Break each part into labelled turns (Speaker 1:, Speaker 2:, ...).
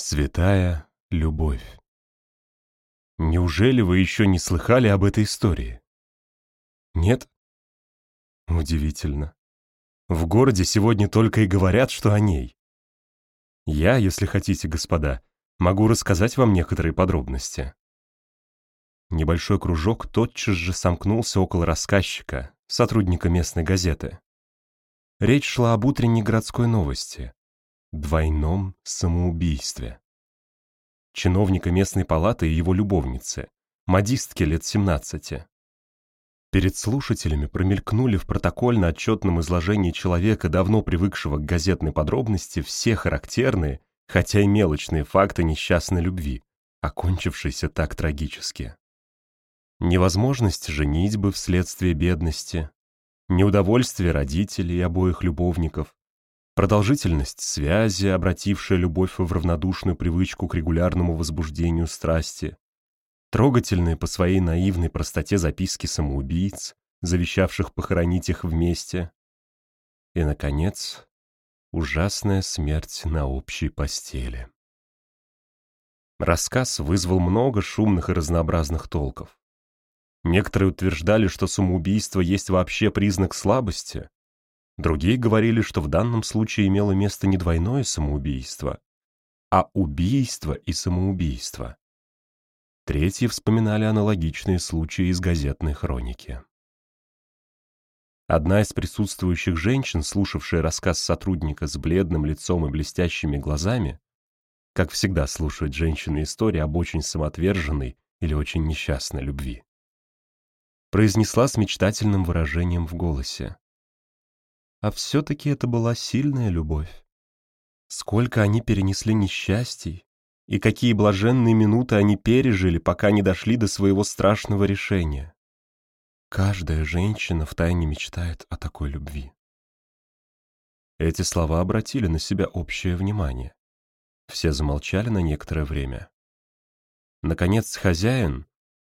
Speaker 1: Святая любовь. Неужели вы еще не слыхали об этой истории? Нет? Удивительно. В городе сегодня только и говорят, что о ней. Я, если хотите, господа, могу рассказать вам некоторые подробности. Небольшой кружок тотчас же сомкнулся около рассказчика, сотрудника местной газеты. Речь шла об утренней городской новости, двойном самоубийстве. Чиновника местной палаты и его любовницы, модистки лет 17. Перед слушателями промелькнули в протокольно-отчетном изложении человека, давно привыкшего к газетной подробности, все характерные, хотя и мелочные факты несчастной любви, окончившейся так трагически. Невозможность женитьбы вследствие бедности, неудовольствие родителей обоих любовников, продолжительность связи, обратившая любовь в равнодушную привычку к регулярному возбуждению страсти, трогательные по своей наивной простоте записки самоубийц, завещавших похоронить их вместе, и, наконец, ужасная смерть на общей постели. Рассказ вызвал много шумных и разнообразных толков. Некоторые утверждали, что самоубийство есть вообще признак слабости, Другие говорили, что в данном случае имело место не двойное самоубийство, а убийство и самоубийство. Третьи вспоминали аналогичные случаи из газетной хроники. Одна из присутствующих женщин, слушавшая рассказ сотрудника с бледным лицом и блестящими глазами, как всегда слушают женщины истории об очень самоотверженной или очень несчастной любви, произнесла с мечтательным выражением в голосе. А все-таки это была сильная любовь. Сколько они перенесли несчастий, и какие блаженные минуты они пережили, пока не дошли до своего страшного решения. Каждая женщина втайне мечтает о такой любви. Эти слова обратили на себя общее внимание. Все замолчали на некоторое время. Наконец хозяин,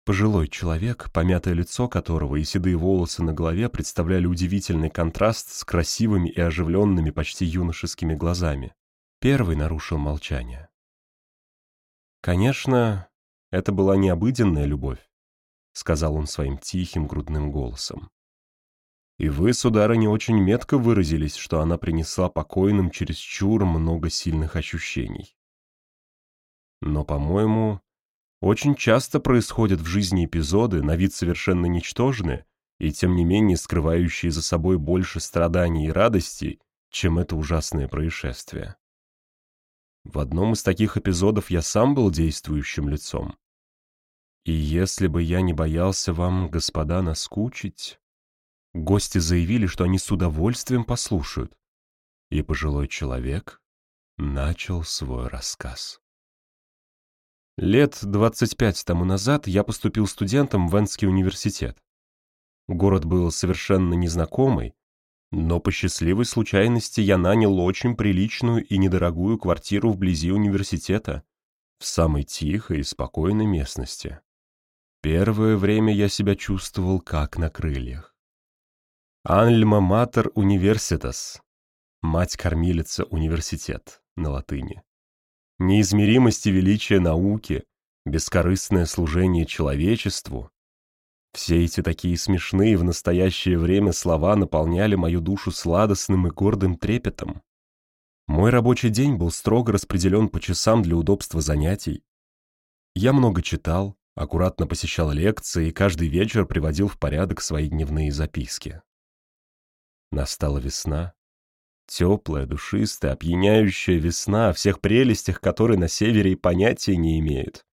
Speaker 1: Пожилой человек, помятое лицо которого и седые волосы на голове представляли удивительный контраст с красивыми и оживленными почти юношескими глазами. Первый нарушил молчание. «Конечно, это была необыденная любовь», — сказал он своим тихим грудным голосом. «И вы, сударыня, очень метко выразились, что она принесла покойным чересчур много сильных ощущений. Но, по-моему, очень часто происходят в жизни эпизоды, на вид совершенно ничтожные, и тем не менее скрывающие за собой больше страданий и радостей, чем это ужасное происшествие. В одном из таких эпизодов я сам был действующим лицом. И если бы я не боялся вам, господа, наскучить... Гости заявили, что они с удовольствием послушают. И пожилой человек начал свой рассказ. Лет 25 тому назад я поступил студентом в Энский университет. Город был совершенно незнакомый, но по счастливой случайности я нанял очень приличную и недорогую квартиру вблизи университета, в самой тихой и спокойной местности. Первое время я себя чувствовал как на крыльях. «Альма матер университас» — «Мать-кормилица университет» на латыни неизмеримость и величие науки, бескорыстное служение человечеству. Все эти такие смешные в настоящее время слова наполняли мою душу сладостным и гордым трепетом. Мой рабочий день был строго распределен по часам для удобства занятий. Я много читал, аккуратно посещал лекции и каждый вечер приводил в порядок свои дневные записки. Настала весна, Теплая, душистая, опьяняющая весна, о всех прелестях которой на севере и понятия не имеют.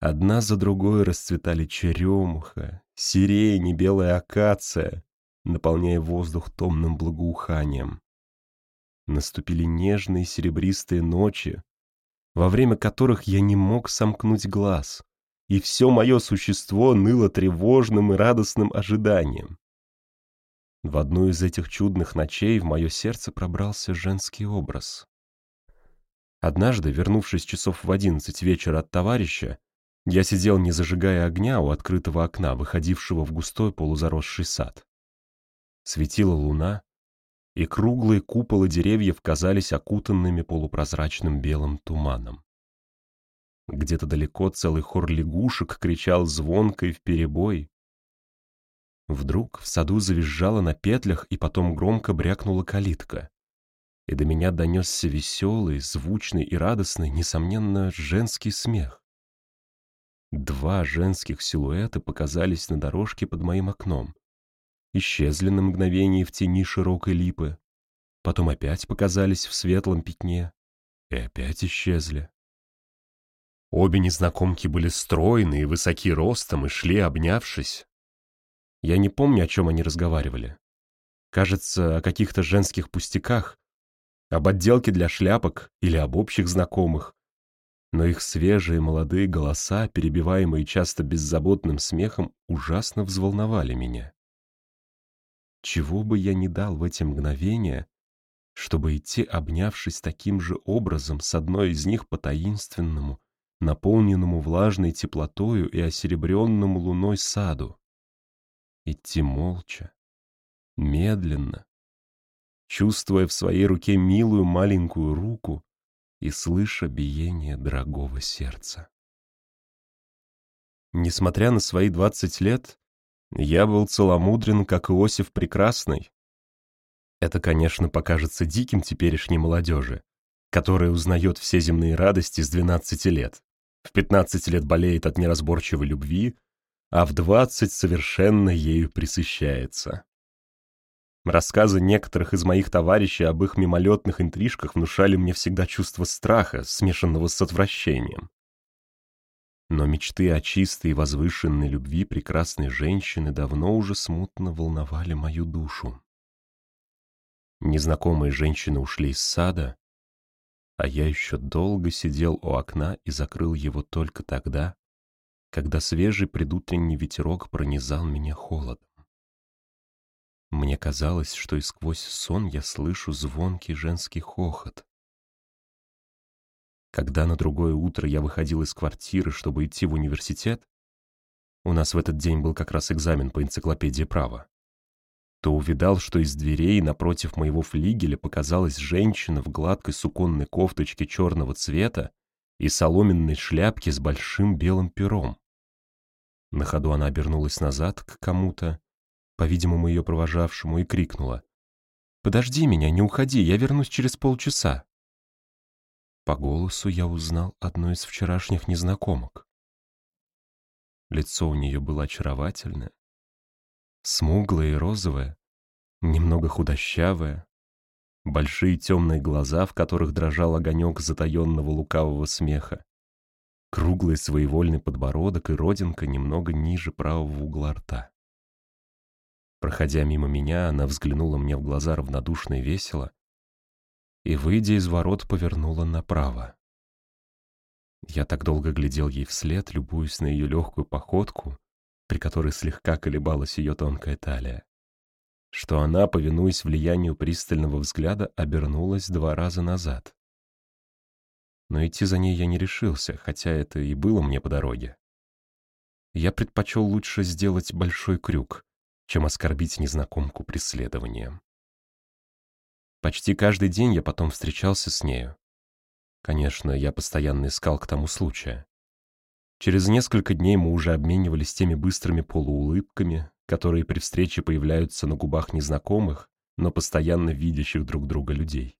Speaker 1: Одна за другой расцветали черемуха, сирень и белая акация, наполняя воздух томным благоуханием. Наступили нежные серебристые ночи, во время которых я не мог сомкнуть глаз, и все мое существо ныло тревожным и радостным ожиданием. В одну из этих чудных ночей в мое сердце пробрался женский образ. Однажды, вернувшись часов в одиннадцать вечера от товарища, Я сидел, не зажигая огня, у открытого окна, выходившего в густой полузаросший сад. Светила луна, и круглые куполы деревьев казались окутанными полупрозрачным белым туманом. Где-то далеко целый хор лягушек кричал звонко и вперебой. Вдруг в саду завизжала на петлях и потом громко брякнула калитка. И до меня донесся веселый, звучный и радостный, несомненно, женский смех. Два женских силуэта показались на дорожке под моим окном. Исчезли на мгновение в тени широкой липы, потом опять показались в светлом пятне и опять исчезли. Обе незнакомки были стройны и высоки ростом и шли, обнявшись. Я не помню, о чем они разговаривали. Кажется, о каких-то женских пустяках, об отделке для шляпок или об общих знакомых. Но их свежие молодые голоса, перебиваемые часто беззаботным смехом, ужасно взволновали меня. Чего бы я ни дал в эти мгновения, чтобы идти, обнявшись таким же образом с одной из них по таинственному, наполненному влажной теплотою и осеребренному луной саду. Идти молча, медленно, чувствуя в своей руке милую маленькую руку и слыша биение дорогого сердца. Несмотря на свои двадцать лет, я был целомудрен, как Иосиф Прекрасный. Это, конечно, покажется диким теперешней молодежи, которая узнает все земные радости с двенадцати лет в 15 лет болеет от неразборчивой любви, а в 20 совершенно ею присыщается. Рассказы некоторых из моих товарищей об их мимолетных интрижках внушали мне всегда чувство страха, смешанного с отвращением. Но мечты о чистой и возвышенной любви прекрасной женщины давно уже смутно волновали мою душу. Незнакомые женщины ушли из сада, а я еще долго сидел у окна и закрыл его только тогда, когда свежий предутренний ветерок пронизал меня холодом. Мне казалось, что и сквозь сон я слышу звонкий женский хохот. Когда на другое утро я выходил из квартиры, чтобы идти в университет, у нас в этот день был как раз экзамен по энциклопедии права, то увидал, что из дверей напротив моего флигеля показалась женщина в гладкой суконной кофточке черного цвета и соломенной шляпке с большим белым пером. На ходу она обернулась назад к кому-то, по-видимому, ее провожавшему, и крикнула. «Подожди меня, не уходи, я вернусь через полчаса». По голосу я узнал одну из вчерашних незнакомок. Лицо у нее было очаровательное, смуглая и розовая, немного худощавая, большие темные глаза, в которых дрожал огонек затаенного лукавого смеха, круглый своевольный подбородок и родинка немного ниже правого угла рта. Проходя мимо меня, она взглянула мне в глаза равнодушно и весело, и, выйдя из ворот, повернула направо. Я так долго глядел ей вслед, любуясь на ее легкую походку, при которой слегка колебалась ее тонкая талия, что она, повинуясь влиянию пристального взгляда, обернулась два раза назад. Но идти за ней я не решился, хотя это и было мне по дороге. Я предпочел лучше сделать большой крюк, чем оскорбить незнакомку преследованием. Почти каждый день я потом встречался с нею. Конечно, я постоянно искал к тому случая. Через несколько дней мы уже обменивались теми быстрыми полуулыбками, которые при встрече появляются на губах незнакомых, но постоянно видящих друг друга людей.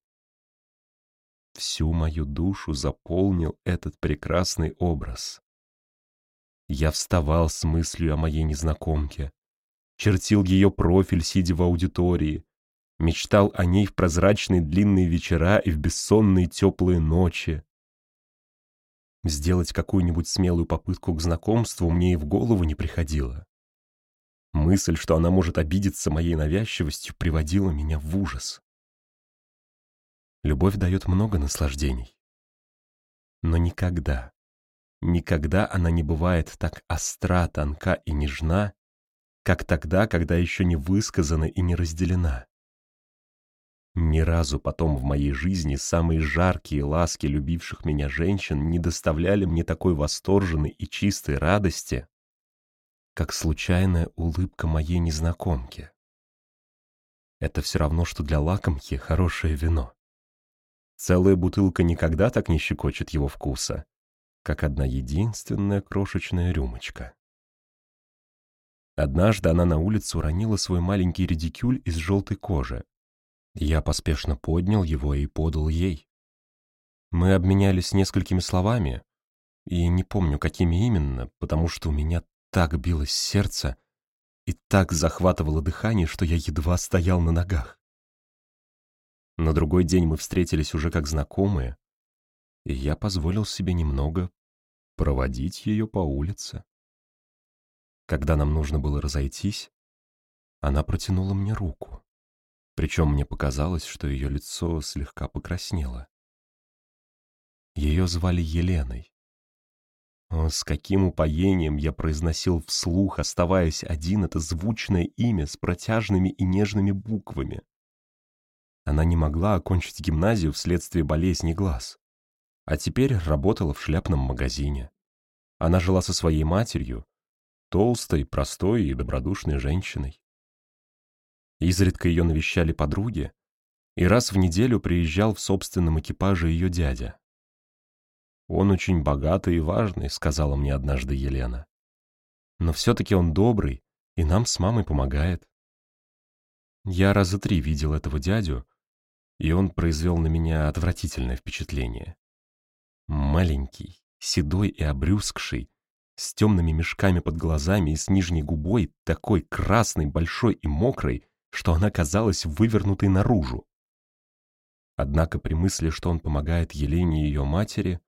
Speaker 1: Всю мою душу заполнил этот прекрасный образ. Я вставал с мыслью о моей незнакомке, чертил ее профиль, сидя в аудитории, мечтал о ней в прозрачные длинные вечера и в бессонные теплые ночи, Сделать какую-нибудь смелую попытку к знакомству мне и в голову не приходило. Мысль, что она может обидеться моей навязчивостью, приводила меня в ужас. Любовь дает много наслаждений. Но никогда, никогда она не бывает так остра, тонка и нежна, как тогда, когда еще не высказана и не разделена. Ни разу потом в моей жизни самые жаркие ласки любивших меня женщин не доставляли мне такой восторженной и чистой радости, как случайная улыбка моей незнакомки. Это все равно, что для лакомки хорошее вино. Целая бутылка никогда так не щекочет его вкуса, как одна единственная крошечная рюмочка. Однажды она на улице уронила свой маленький редикюль из желтой кожи. Я поспешно поднял его и подал ей. Мы обменялись несколькими словами, и не помню, какими именно, потому что у меня так билось сердце и так захватывало дыхание, что я едва стоял на ногах. На другой день мы встретились уже как знакомые, и я позволил себе немного проводить ее по улице. Когда нам нужно было разойтись, она протянула мне руку. Причем мне показалось, что ее лицо слегка покраснело. Ее звали Еленой. О, с каким упоением я произносил вслух, оставаясь один, это звучное имя с протяжными и нежными буквами. Она не могла окончить гимназию вследствие болезни глаз, а теперь работала в шляпном магазине. Она жила со своей матерью, толстой, простой и добродушной женщиной. Изредка ее навещали подруги, и раз в неделю приезжал в собственном экипаже ее дядя. «Он очень богатый и важный», — сказала мне однажды Елена. «Но все-таки он добрый, и нам с мамой помогает». Я раза три видел этого дядю, и он произвел на меня отвратительное впечатление. Маленький, седой и обрюзгший, с темными мешками под глазами и с нижней губой, такой красной, большой и мокрой, что она казалась вывернутой наружу. Однако при мысли, что он помогает Елене и ее матери,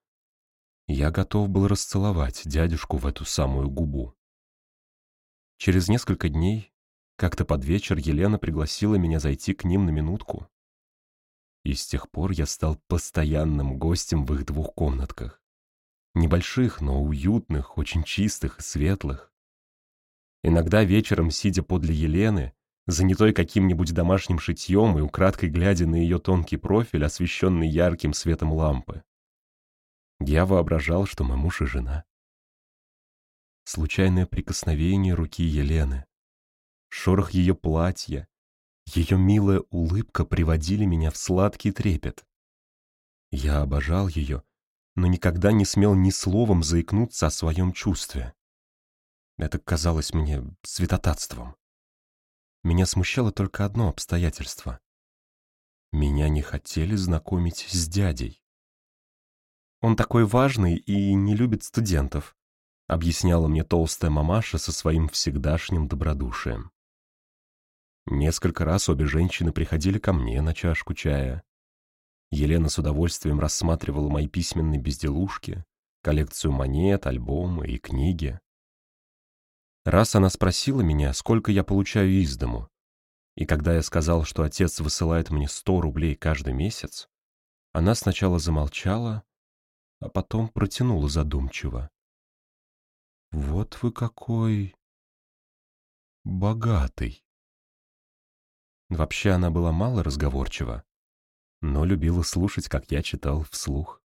Speaker 1: я готов был расцеловать дядюшку в эту самую губу. Через несколько дней, как-то под вечер, Елена пригласила меня зайти к ним на минутку. И с тех пор я стал постоянным гостем в их двух комнатках. Небольших, но уютных, очень чистых и светлых. Иногда вечером, сидя подле Елены, занятой каким-нибудь домашним шитьем и украдкой глядя на ее тонкий профиль, освещенный ярким светом лампы. Я воображал, что мы муж и жена. Случайное прикосновение руки Елены, шорох ее платья, ее милая улыбка приводили меня в сладкий трепет. Я обожал ее, но никогда не смел ни словом заикнуться о своем чувстве. Это казалось мне святотатством. Меня смущало только одно обстоятельство. Меня не хотели знакомить с дядей. «Он такой важный и не любит студентов», объясняла мне толстая мамаша со своим всегдашним добродушием. Несколько раз обе женщины приходили ко мне на чашку чая. Елена с удовольствием рассматривала мои письменные безделушки, коллекцию монет, альбомы и книги. Раз она спросила меня, сколько я получаю из дому, и когда я сказал, что отец высылает мне сто рублей каждый месяц, она сначала замолчала, а потом протянула задумчиво. «Вот вы какой... богатый!» Вообще она была мало разговорчива, но любила слушать, как я читал вслух.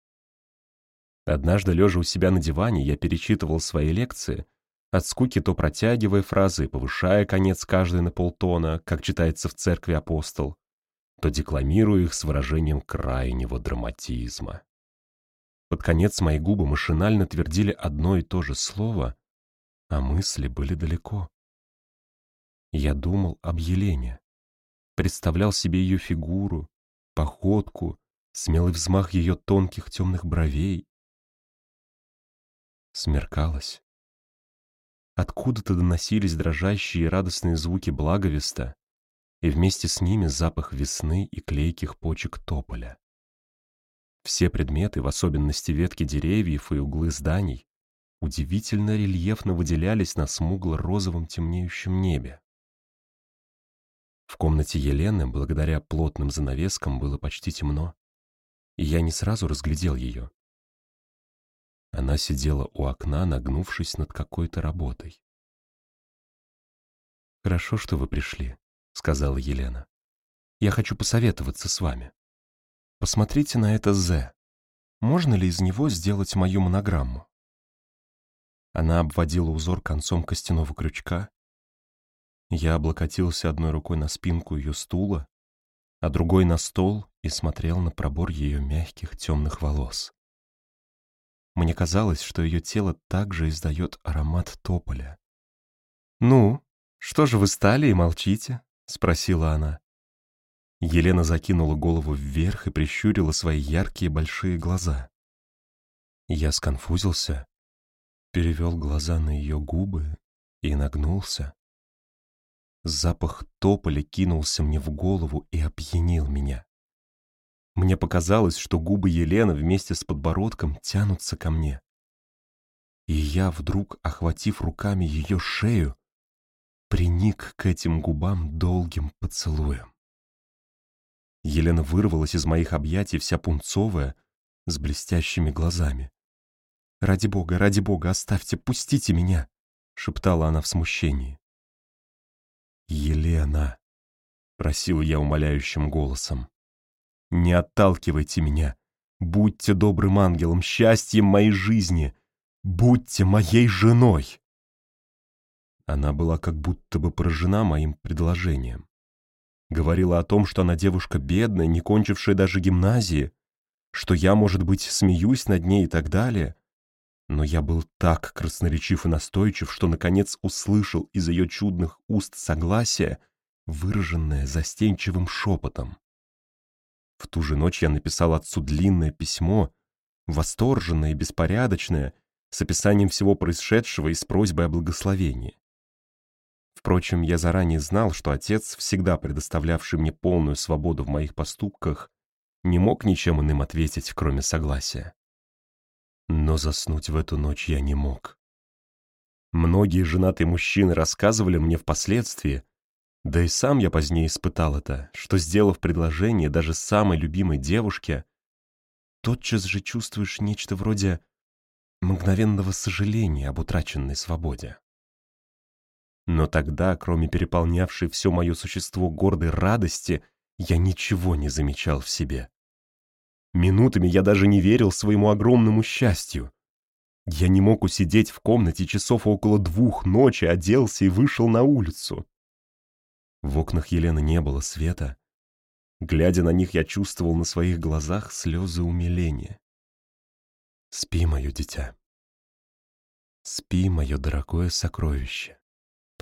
Speaker 1: Однажды, лежа у себя на диване, я перечитывал свои лекции — от скуки то протягивая фразы, повышая конец каждой на полтона, как читается в церкви апостол, то декламируя их с выражением крайнего драматизма. Под конец мои губы машинально твердили одно и то же слово, а мысли были далеко. Я думал об Елене, представлял себе ее фигуру, походку, смелый взмах ее тонких темных бровей. Смеркалось. Откуда-то доносились дрожащие и радостные звуки благовеста, и вместе с ними запах весны и клейких почек тополя. Все предметы, в особенности ветки деревьев и углы зданий, удивительно рельефно выделялись на смугло-розовом темнеющем небе. В комнате Елены, благодаря плотным занавескам, было почти темно, и я не сразу разглядел ее. Она сидела у окна, нагнувшись над какой-то работой. «Хорошо, что вы пришли», — сказала Елена. Я хочу посоветоваться с вами. Посмотрите на это «З». Можно ли из него сделать мою монограмму?» Она обводила узор концом костяного крючка. Я облокотился одной рукой на спинку ее стула, а другой на стол и смотрел на пробор ее мягких темных волос. Мне казалось, что ее тело также издает аромат тополя. «Ну, что же вы стали и молчите?» — спросила она. Елена закинула голову вверх и прищурила свои яркие большие глаза. Я сконфузился, перевел глаза на ее губы и нагнулся. Запах тополя кинулся мне в голову и опьянил меня. Мне показалось, что губы Елены вместе с подбородком тянутся ко мне. И я, вдруг, охватив руками ее шею, приник к этим губам долгим поцелуем. Елена вырвалась из моих объятий вся пунцовая, с блестящими глазами. «Ради бога, ради бога, оставьте, пустите меня!» — шептала она в смущении. «Елена!» — просил я умоляющим голосом. «Не отталкивайте меня! Будьте добрым ангелом, счастьем моей жизни! Будьте моей женой!» Она была как будто бы поражена моим предложением. Говорила о том, что она девушка бедная, не кончившая даже гимназии, что я, может быть, смеюсь над ней и так далее. Но я был так красноречив и настойчив, что, наконец, услышал из ее чудных уст согласие, выраженное застенчивым шепотом. В ту же ночь я написал отцу длинное письмо, восторженное и беспорядочное, с описанием всего происшедшего и с просьбой о благословении. Впрочем, я заранее знал, что отец, всегда предоставлявший мне полную свободу в моих поступках, не мог ничем иным ответить, кроме согласия. Но заснуть в эту ночь я не мог. Многие женатые мужчины рассказывали мне впоследствии, да и сам я позднее испытал это, что, сделав предложение даже самой любимой девушке, тотчас же чувствуешь нечто вроде мгновенного сожаления об утраченной свободе. Но тогда, кроме переполнявшей все мое существо гордой радости, я ничего не замечал в себе. Минутами я даже не верил своему огромному счастью. Я не мог усидеть в комнате часов около двух ночи, оделся и вышел на улицу. В окнах Елены не было света. Глядя на них, я чувствовал на своих глазах слезы умиления. «Спи, мое дитя. Спи, мое дорогое сокровище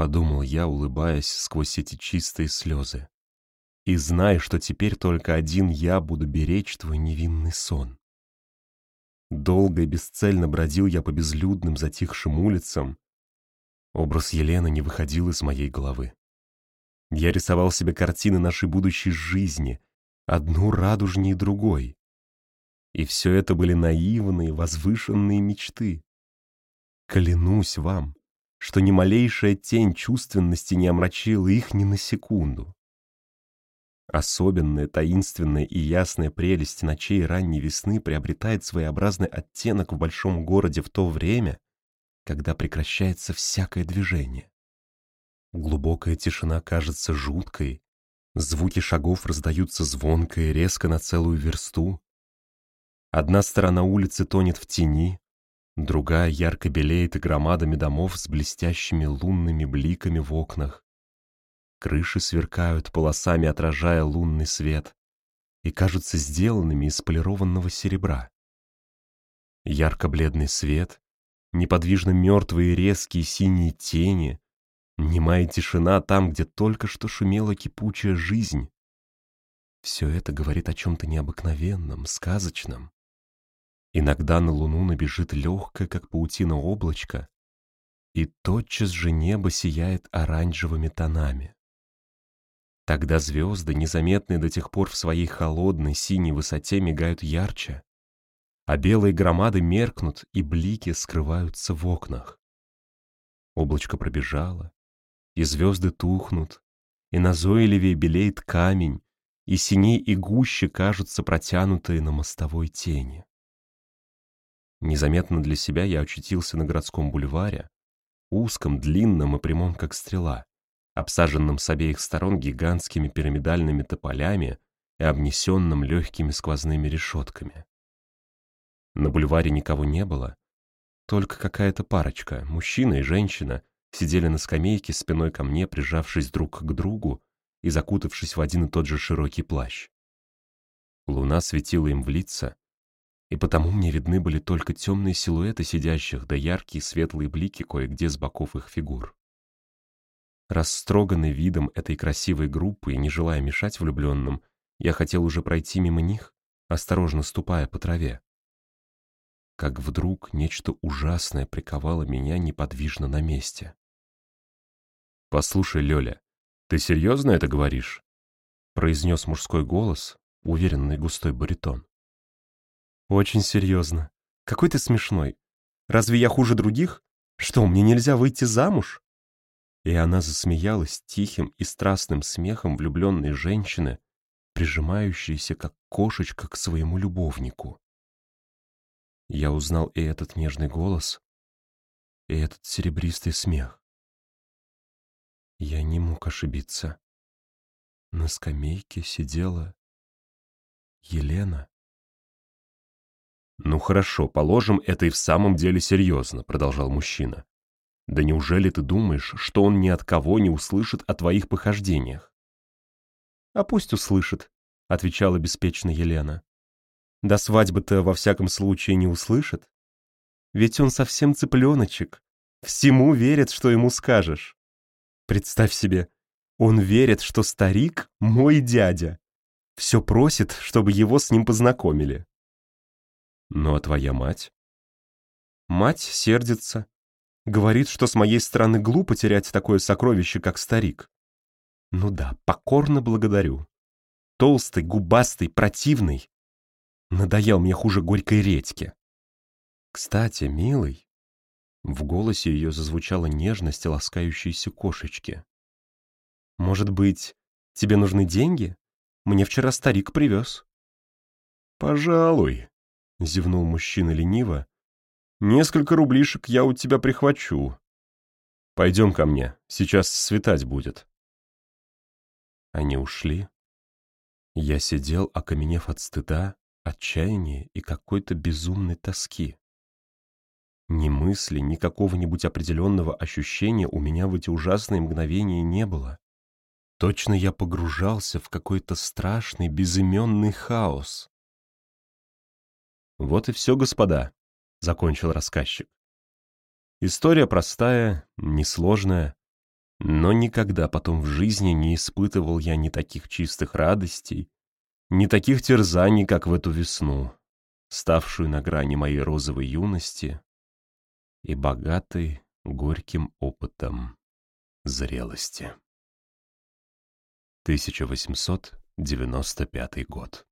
Speaker 1: подумал я, улыбаясь сквозь эти чистые слезы. И знай, что теперь только один я буду беречь твой невинный сон. Долго и бесцельно бродил я по безлюдным затихшим улицам. Образ Елены не выходил из моей головы. Я рисовал себе картины нашей будущей жизни, одну радужнее другой. И все это были наивные, возвышенные мечты. Клянусь вам, что ни малейшая тень чувственности не омрачила их ни на секунду. Особенная, таинственная и ясная прелесть ночей ранней весны приобретает своеобразный оттенок в большом городе в то время, когда прекращается всякое движение. Глубокая тишина кажется жуткой, звуки шагов раздаются звонко и резко на целую версту. Одна сторона улицы тонет в тени, Другая ярко белеет громадами домов с блестящими лунными бликами в окнах. Крыши сверкают полосами, отражая лунный свет, и кажутся сделанными из полированного серебра. Ярко-бледный свет, неподвижно мертвые резкие синие тени, немая тишина там, где только что шумела кипучая жизнь. Все это говорит о чем-то необыкновенном, сказочном. Иногда на луну набежит легкое, как паутина, облачко, и тотчас же небо сияет оранжевыми тонами. Тогда звезды, незаметные до тех пор в своей холодной синей высоте, мигают ярче, а белые громады меркнут, и блики скрываются в окнах. Облачко пробежало, и звезды тухнут, и назойливее белеет камень, и синей и гуще кажутся протянутые на мостовой тени. Незаметно для себя я очутился на городском бульваре, узком, длинном и прямом, как стрела, обсаженном с обеих сторон гигантскими пирамидальными тополями и обнесенном легкими сквозными решетками. На бульваре никого не было, только какая-то парочка, мужчина и женщина, сидели на скамейке спиной ко мне, прижавшись друг к другу и закутавшись в один и тот же широкий плащ. Луна светила им в лица, и потому мне видны были только темные силуэты сидящих, да яркие светлые блики кое-где с боков их фигур. Растроганный видом этой красивой группы и не желая мешать влюбленным, я хотел уже пройти мимо них, осторожно ступая по траве. Как вдруг нечто ужасное приковало меня неподвижно на месте. «Послушай, Лёля, ты серьезно это говоришь?» произнес мужской голос, уверенный густой баритон. «Очень серьезно. Какой ты смешной. Разве я хуже других? Что, мне нельзя выйти замуж?» И она засмеялась тихим и страстным смехом влюбленной женщины, прижимающейся как кошечка к своему любовнику. Я узнал и этот нежный голос, и этот серебристый смех. Я не мог ошибиться. На скамейке сидела Елена. «Ну хорошо, положим, это и в самом деле серьезно», — продолжал мужчина. «Да неужели ты думаешь, что он ни от кого не услышит о твоих похождениях?» «А пусть услышит», — отвечала беспечно Елена. «До свадьбы-то во всяком случае не услышит. Ведь он совсем цыпленочек, всему верит, что ему скажешь. Представь себе, он верит, что старик — мой дядя. Все просит, чтобы его с ним познакомили. Ну а твоя мать? Мать сердится. Говорит, что с моей стороны глупо терять такое сокровище, как старик. Ну да, покорно благодарю. Толстый, губастый, противный. Надоел мне хуже горькой редьки. Кстати, милый. В голосе ее зазвучала нежность ласкающейся кошечки. Может быть, тебе нужны деньги? Мне вчера старик привез». «Пожалуй», — зевнул мужчина лениво. «Несколько рублишек я у тебя прихвачу. Пойдем ко мне, сейчас светать будет». Они ушли. Я сидел, окаменев от стыда, отчаяния и какой-то безумной тоски. Ни мысли, ни какого-нибудь определенного ощущения у меня в эти ужасные мгновения не было. Точно я погружался в какой-то страшный безыменный хаос. «Вот и все, господа», — закончил рассказчик. История простая, несложная, но никогда потом в жизни не испытывал я ни таких чистых радостей, ни таких терзаний, как в эту весну, ставшую на грани моей розовой юности и богатой горьким опытом зрелости. 1895 год.